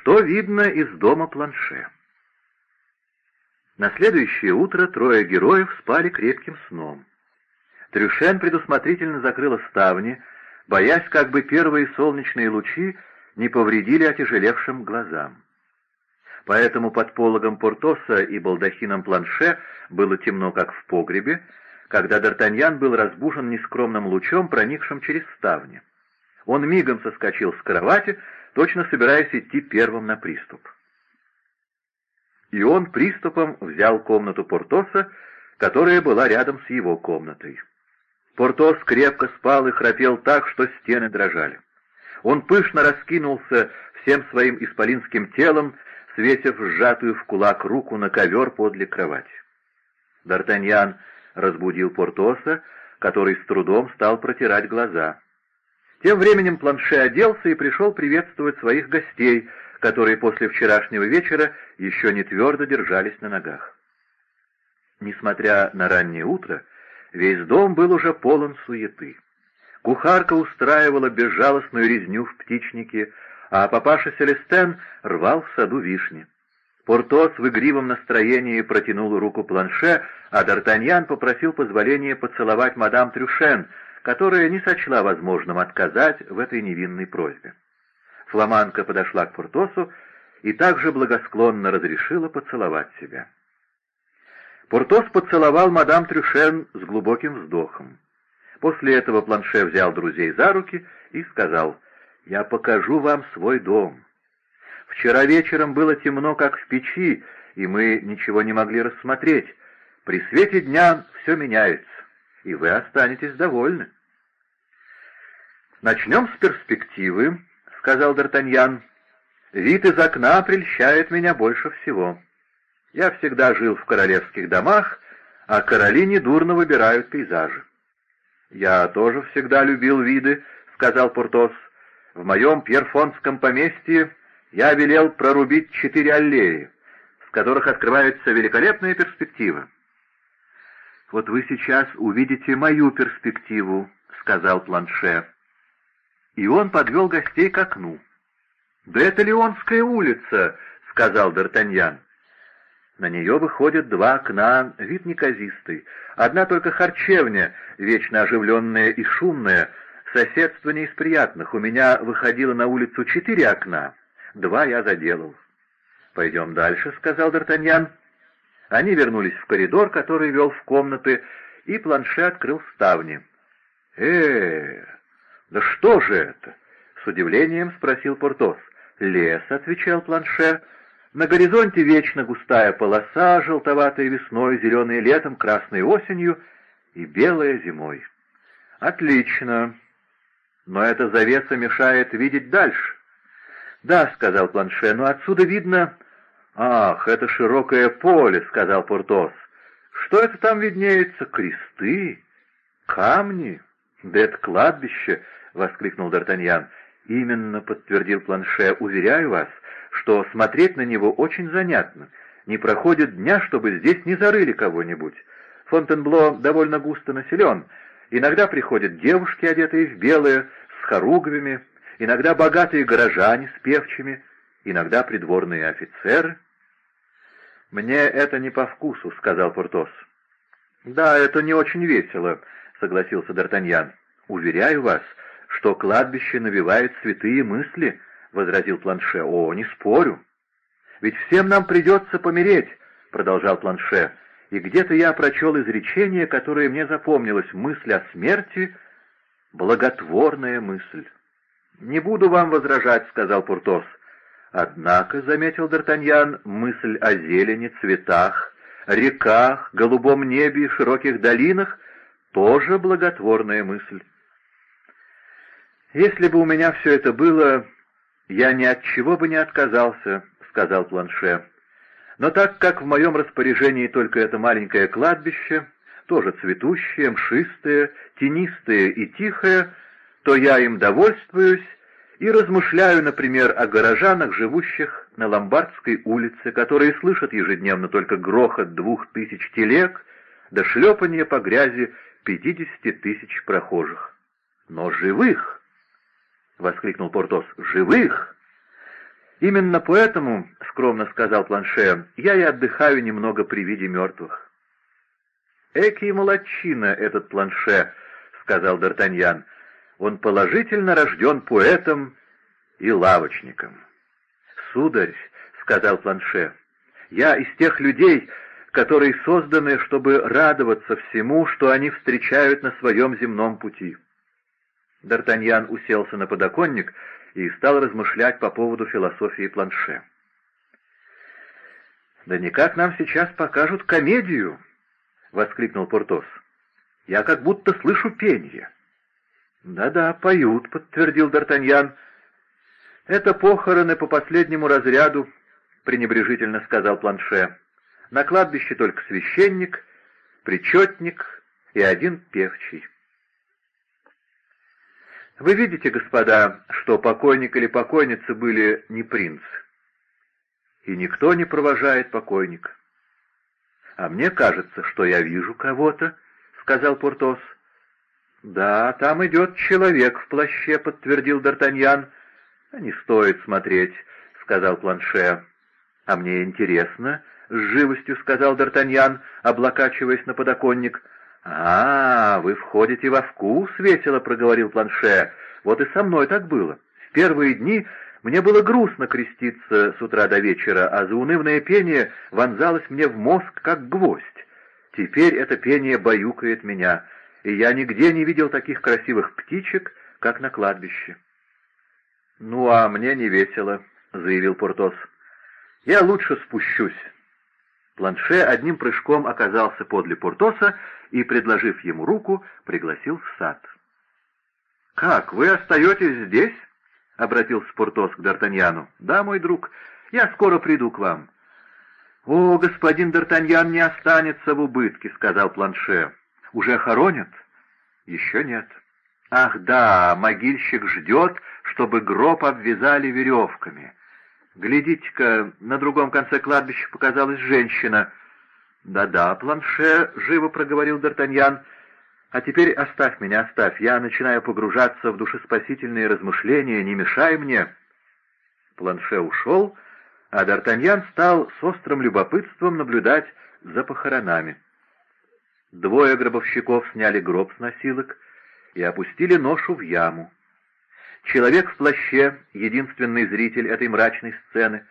что видно из дома планше. На следующее утро трое героев спали крепким сном. Трюшен предусмотрительно закрыла ставни, боясь, как бы первые солнечные лучи не повредили отяжелевшим глазам. Поэтому под пологом Портоса и балдахином планше было темно, как в погребе, когда Д'Артаньян был разбужен нескромным лучом, проникшим через ставни. Он мигом соскочил с кровати, точно собираясь идти первым на приступ. И он приступом взял комнату Портоса, которая была рядом с его комнатой. Портос крепко спал и храпел так, что стены дрожали. Он пышно раскинулся всем своим исполинским телом, свесив сжатую в кулак руку на ковер подле кровати. Д'Артаньян разбудил Портоса, который с трудом стал протирать глаза. Тем временем Планше оделся и пришел приветствовать своих гостей, которые после вчерашнего вечера еще не твердо держались на ногах. Несмотря на раннее утро, весь дом был уже полон суеты. Кухарка устраивала безжалостную резню в птичнике, а папаша Селестен рвал в саду вишни. Портос в игривом настроении протянул руку планше, а Д'Артаньян попросил позволения поцеловать мадам Трюшен, которая не сочла возможным отказать в этой невинной просьбе. Фламанка подошла к Портосу и также благосклонно разрешила поцеловать себя. Портос поцеловал мадам Трюшен с глубоким вздохом. После этого Планше взял друзей за руки и сказал, «Я покажу вам свой дом». Вчера вечером было темно, как в печи, и мы ничего не могли рассмотреть. При свете дня все меняется, и вы останетесь довольны. «Начнем с перспективы», — сказал Д'Артаньян. «Вид из окна прельщает меня больше всего. Я всегда жил в королевских домах, а короли недурно выбирают пейзажи». «Я тоже всегда любил виды», — сказал Пуртос. «В моем Пьерфонском поместье я велел прорубить четыре аллеи, с которых открывается великолепная перспектива. «Вот вы сейчас увидите мою перспективу», — сказал Планше. И он подвел гостей к окну. «Да это Леонская улица», — сказал Д'Артаньян. На нее выходят два окна, вид неказистый. Одна только харчевня, вечно оживленная и шумная, соседство не из приятных. У меня выходило на улицу четыре окна, Два я заделал. «Пойдем дальше», — сказал Д'Артаньян. Они вернулись в коридор, который вел в комнаты, и планше открыл ставни. э да что же это?» — с удивлением спросил Портос. «Лес», — отвечал планше. «На горизонте вечно густая полоса, желтоватая весной, зеленая летом, красной осенью и белая зимой». «Отлично. Но эта завеса мешает видеть дальше». «Да», — сказал Планше, — «но отсюда видно...» «Ах, это широкое поле», — сказал Портос. «Что это там виднеется? Кресты? Камни? Да это кладбище!» — воскликнул Д'Артаньян. «Именно», — подтвердил Планше, — «уверяю вас, что смотреть на него очень занятно. Не проходит дня, чтобы здесь не зарыли кого-нибудь. Фонтенбло довольно густо населен. Иногда приходят девушки, одетые в белое, с хоругвями, иногда богатые горожане с певчими, иногда придворные офицеры. «Мне это не по вкусу», — сказал Портос. «Да, это не очень весело», — согласился Д'Артаньян. «Уверяю вас, что кладбище навевает святые мысли», — возразил Планше. «О, не спорю». «Ведь всем нам придется помереть», — продолжал Планше. «И где-то я прочел изречение, которое мне запомнилось. Мысль о смерти — благотворная мысль». «Не буду вам возражать», — сказал Пуртос. «Однако», — заметил Д'Артаньян, — «мысль о зелени, цветах, реках, голубом небе и широких долинах — тоже благотворная мысль». «Если бы у меня все это было, я ни от чего бы не отказался», — сказал Планше. «Но так как в моем распоряжении только это маленькое кладбище, тоже цветущее, мшистое, тенистое и тихое, то я им довольствуюсь и размышляю, например, о горожанах, живущих на Ломбардской улице, которые слышат ежедневно только грохот двух тысяч телег до шлепания по грязи пятидесяти тысяч прохожих. Но живых! — воскликнул Портос. «Живых!» «Именно поэтому, — скромно сказал Планше, — я и отдыхаю немного при виде мертвых». «Экий молодчина этот Планше», — сказал Д'Артаньян. «Он положительно рожден поэтом и лавочником». «Сударь», — сказал Планше, — «я из тех людей, которые созданы, чтобы радоваться всему, что они встречают на своем земном пути». Д'Артаньян уселся на подоконник и стал размышлять по поводу философии Планше. «Да никак нам сейчас покажут комедию!» — воскликнул Портос. «Я как будто слышу пение». «Да-да, поют», — подтвердил Д'Артаньян. «Это похороны по последнему разряду», — пренебрежительно сказал Планше. «На кладбище только священник, причетник и один певчий». Вы видите, господа, что покойник или покойница были не принц. И никто не провожает покойника. «А мне кажется, что я вижу кого-то», — сказал Портос. «Да, там идет человек в плаще», — подтвердил Д'Артаньян. «Не стоит смотреть», — сказал Планше. «А мне интересно», — с живостью сказал Д'Артаньян, облокачиваясь на подоконник. «А, вы входите во вкус», — весело проговорил Планше. «Вот и со мной так было. В первые дни мне было грустно креститься с утра до вечера, а заунывное пение вонзалось мне в мозг, как гвоздь. Теперь это пение баюкает меня, и я нигде не видел таких красивых птичек, как на кладбище». «Ну, а мне не весело», — заявил Портос. «Я лучше спущусь». Планше одним прыжком оказался подле Портоса и, предложив ему руку, пригласил в сад. «Как, вы остаетесь здесь?» — обратился Портос к Д'Артаньяну. «Да, мой друг, я скоро приду к вам». «О, господин Д'Артаньян не останется в убытке», — сказал Планше. «Уже хоронят?» «Еще нет». «Ах да, могильщик ждет, чтобы гроб обвязали веревками». «Глядите-ка, на другом конце кладбища показалась женщина». «Да-да, планше», — живо проговорил Д'Артаньян. «А теперь оставь меня, оставь. Я начинаю погружаться в душеспасительные размышления. Не мешай мне». Планше ушел, а Д'Артаньян стал с острым любопытством наблюдать за похоронами. Двое гробовщиков сняли гроб с носилок и опустили ношу в яму. Человек в плаще, единственный зритель этой мрачной сцены,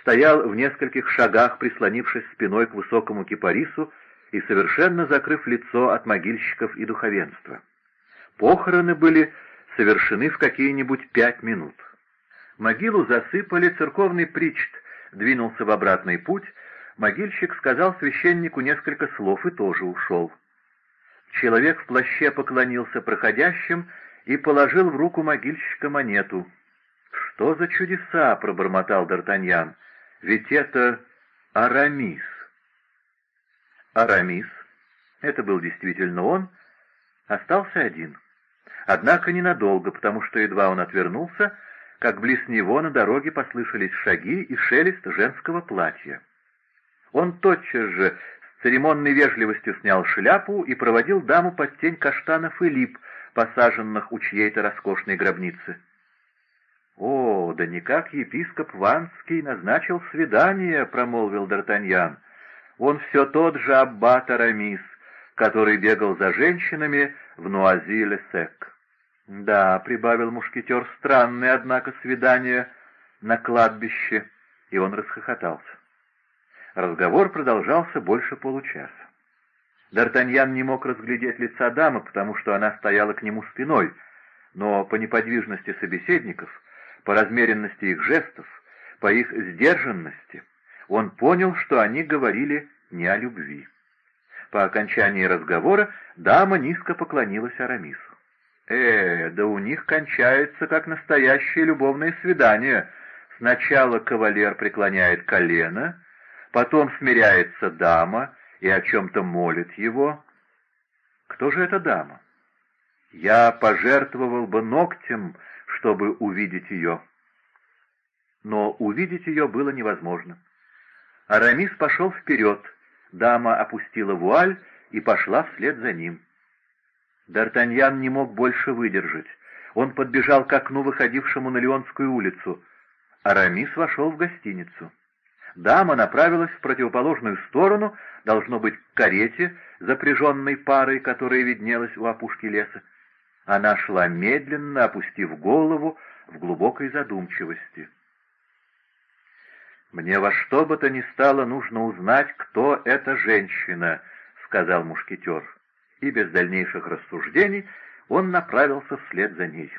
стоял в нескольких шагах, прислонившись спиной к высокому кипарису и совершенно закрыв лицо от могильщиков и духовенства. Похороны были совершены в какие-нибудь пять минут. Могилу засыпали, церковный причт двинулся в обратный путь, могильщик сказал священнику несколько слов и тоже ушел. Человек в плаще поклонился проходящим и положил в руку могильщика монету. «Что за чудеса?» — пробормотал Д'Артаньян. «Ведь это Арамис». Арамис, это был действительно он, остался один. Однако ненадолго, потому что едва он отвернулся, как близ него на дороге послышались шаги и шелест женского платья. Он тотчас же с церемонной вежливостью снял шляпу и проводил даму под тень каштанов и лип, посаженных у чьей-то роскошной гробницы. «О, да никак епископ Ванский назначил свидание», — промолвил Д'Артаньян. «Он все тот же аббат Арамис, который бегал за женщинами в Нуазиле-Сек». «Да», — прибавил мушкетер, — «странное, однако, свидание на кладбище», и он расхохотался. Разговор продолжался больше получаса. Д'Артаньян не мог разглядеть лица дамы, потому что она стояла к нему спиной, но по неподвижности собеседников, по размеренности их жестов, по их сдержанности, он понял, что они говорили не о любви. По окончании разговора дама низко поклонилась Арамису. «Э, да у них кончается как настоящее любовное свидание. Сначала кавалер преклоняет колено, потом смиряется дама, и о чем-то молит его. Кто же эта дама? Я пожертвовал бы ногтем, чтобы увидеть ее. Но увидеть ее было невозможно. Арамис пошел вперед, дама опустила вуаль и пошла вслед за ним. Д'Артаньян не мог больше выдержать. Он подбежал к окну, выходившему на Леонскую улицу. Арамис вошел в гостиницу. Дама направилась в противоположную сторону, должно быть, к карете, запряженной парой, которая виднелась у опушки леса. Она шла медленно, опустив голову в глубокой задумчивости. «Мне во что бы то ни стало нужно узнать, кто эта женщина», — сказал мушкетер, и без дальнейших рассуждений он направился вслед за ней.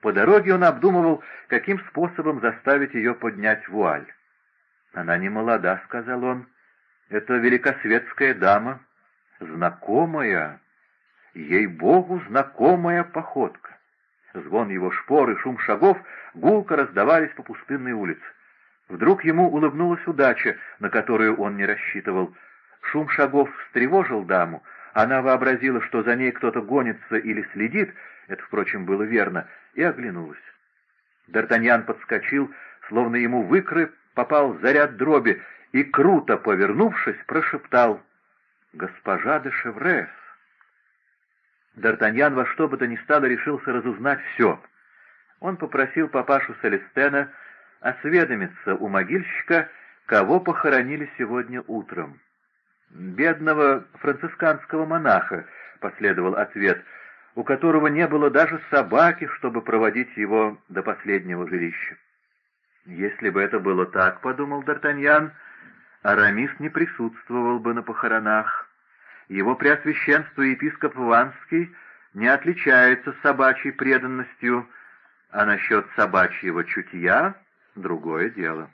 По дороге он обдумывал, каким способом заставить ее поднять вуаль. «Она не молода», — сказал он. «Это великосветская дама, знакомая, ей-богу, знакомая походка». Звон его шпор и шум шагов гулко раздавались по пустынной улице. Вдруг ему улыбнулась удача, на которую он не рассчитывал. Шум шагов встревожил даму, она вообразила, что за ней кто-то гонится или следит, это, впрочем, было верно, и оглянулась. Д'Артаньян подскочил, словно ему в икры попал заряд дроби, и, круто повернувшись, прошептал «Госпожа де Шеврес». Д'Артаньян во что бы то ни стало решился разузнать все. Он попросил папашу Селестена осведомиться у могильщика, кого похоронили сегодня утром. «Бедного францисканского монаха», — последовал ответ, у которого не было даже собаки, чтобы проводить его до последнего жилища. «Если бы это было так, — подумал Д'Артаньян, — Арамис не присутствовал бы на похоронах. Его преосвященство епископ Ванский не отличается собачьей преданностью, а насчет собачьего чутья — другое дело».